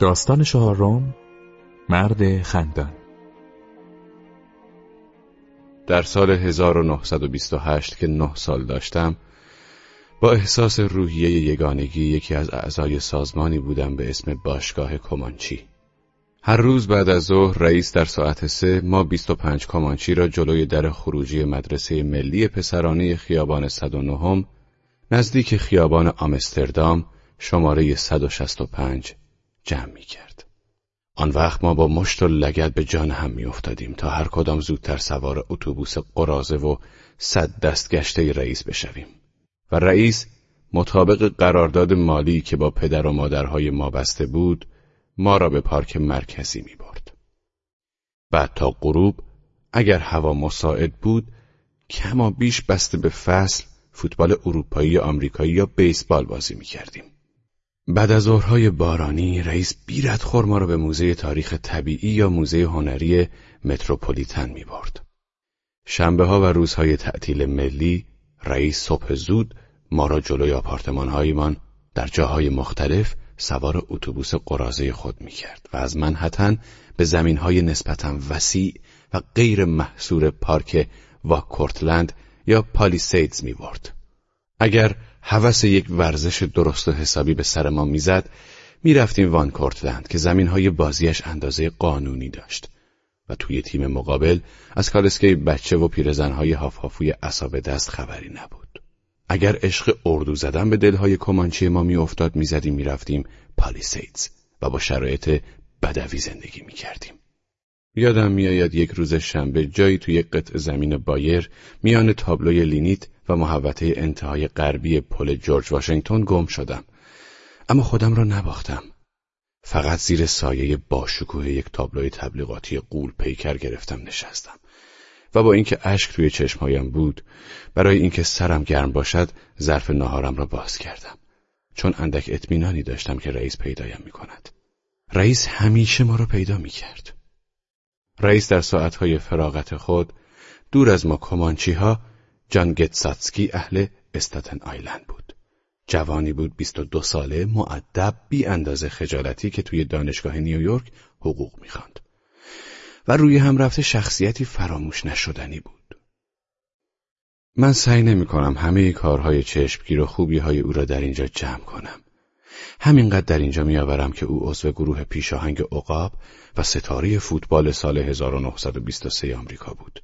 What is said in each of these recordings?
داستان چهارم مرد خندان. در سال 1928 که نه سال داشتم با احساس روحیه یگانگی یکی از اعضای سازمانی بودم به اسم باشگاه کمانچی هر روز بعد از ظهر رئیس در ساعت سه ما 25 کمانچی را جلوی در خروجی مدرسه ملی پسرانه خیابان 109 نزدیک خیابان آمستردام شماره 165 جمع می کرد. آن وقت ما با مشت و لگت به جان هم می افتادیم تا هر کدام زودتر سوار اتوبوس قرازه و صد دست گشته رئیس بشویم و رئیس مطابق قرارداد مالی که با پدر و مادرهای ما بسته بود ما را به پارک مرکزی می برد. بعد تا غروب اگر هوا مساعد بود کما بیش بسته به فصل فوتبال اروپایی یا آمریکایی یا بیسبال بازی می کردیم. بعد از ظهرهای بارانی رئیس بیرد خور ما را به موزه تاریخ طبیعی یا موزه هنری متروپولیتن می برد. شنبه ها و روزهای تعطیل ملی رئیس صبح زود ما را جلوی آپارتمانهایمان در جاهای مختلف سوار اتوبوس قرازه خود می کرد و از منحتن به زمین های نسبتا وسیع و غیر محصور پارک واکورتلند یا پالیسیدز می برد. اگر هوس یک ورزش درست و حسابی به سر ما می‌زد می‌رفتیم وان کورتلند که زمین های بازیش اندازه قانونی داشت و توی تیم مقابل از کالسکه بچه و پیرزنهای هافهافوی اصاب دست خبری نبود. اگر عشق اردو زدن به دلهای کمانچی ما میافتاد می‌زدیم می‌رفتیم پالیسیدز و با شرایط بدوی زندگی می‌کردیم. یادم میآید یک روز شنبه جایی توی قطع زمین بایر میان تابلوی لینیت و محوطه انتهای غربی پل جورج واشنگتن گم شدم اما خودم را نباختم فقط زیر سایه باشکوه یک تابلوی تبلیغاتی قول پیکر گرفتم نشستم و با اینکه اشک توی چشمهایم بود برای اینکه سرم گرم باشد ظرف ناهارم را باز کردم چون اندک اطمینانی داشتم که رئیس پیدایم می کند. رئیس همیشه ما را پیدا می کرد. رئیس در ساعتهای فراغت خود دور از ما کمانچی ها جان گتساتسکی اهل استاتن آیلند بود. جوانی بود 22 ساله معدب بی اندازه خجالتی که توی دانشگاه نیویورک حقوق می‌خواند و روی هم رفته شخصیتی فراموش نشدنی بود. من سعی نمی کنم همه کارهای چشمگیر و خوبی های او را در اینجا جمع کنم. همینقدر در اینجا میآورم که او عضو گروه پیشاهنگ عقاب و ستاره فوتبال سال 1923 آمریکا بود.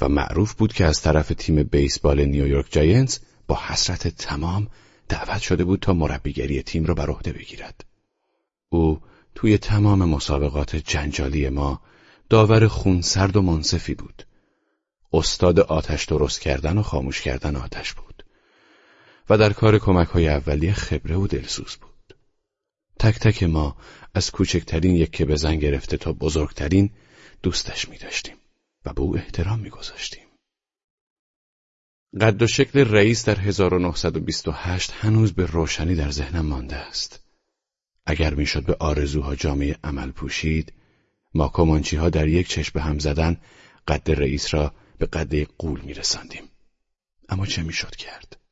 و معروف بود که از طرف تیم بیسبال نیویورک جاینتس با حسرت تمام دعوت شده بود تا مربیگری تیم را بر عهده بگیرد. او توی تمام مسابقات جنجالی ما داور خونسرد و منصفی بود. استاد آتش درست کردن و خاموش کردن آتش بود. و در کار کمک های اولیه خبره و دلسوز بود. تک تک ما از کوچکترین یک که بزن گرفته تا بزرگترین دوستش می داشتیم. و به او احترام میگذاشتیم. قد و شکل رئیس در 1928 هنوز به روشنی در ذهنم مانده است. اگر می‌شد به آرزوها جامعه عمل پوشید، ما کمانچی ها در یک چشم هم زدن قد رئیس را به قد قول میرساندیم. اما چه می‌شد کرد؟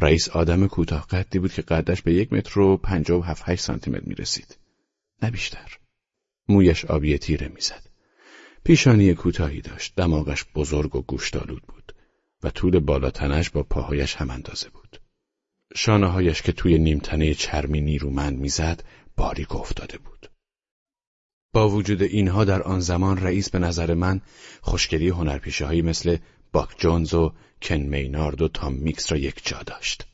رئیس آدم کوتاه قدی بود که قدش به یک متر و پنجاه و هفت هشت سانتیمتر می رسید. نه بیشتر. مویش آبی تیره می‌زد. پیشانی کوتاهی داشت دماغش بزرگ و گوشتالود بود و طول بالاتنش با پاهایش هم اندازه بود شانههایش که توی نیمتنه چرمی نیرومند می‌زد باریک افتاده بود با وجود اینها در آن زمان رئیس به نظر من خوشگلی هنرپیشه مثل باک جونز و کن مینارد و تام میکس را یک جا داشت.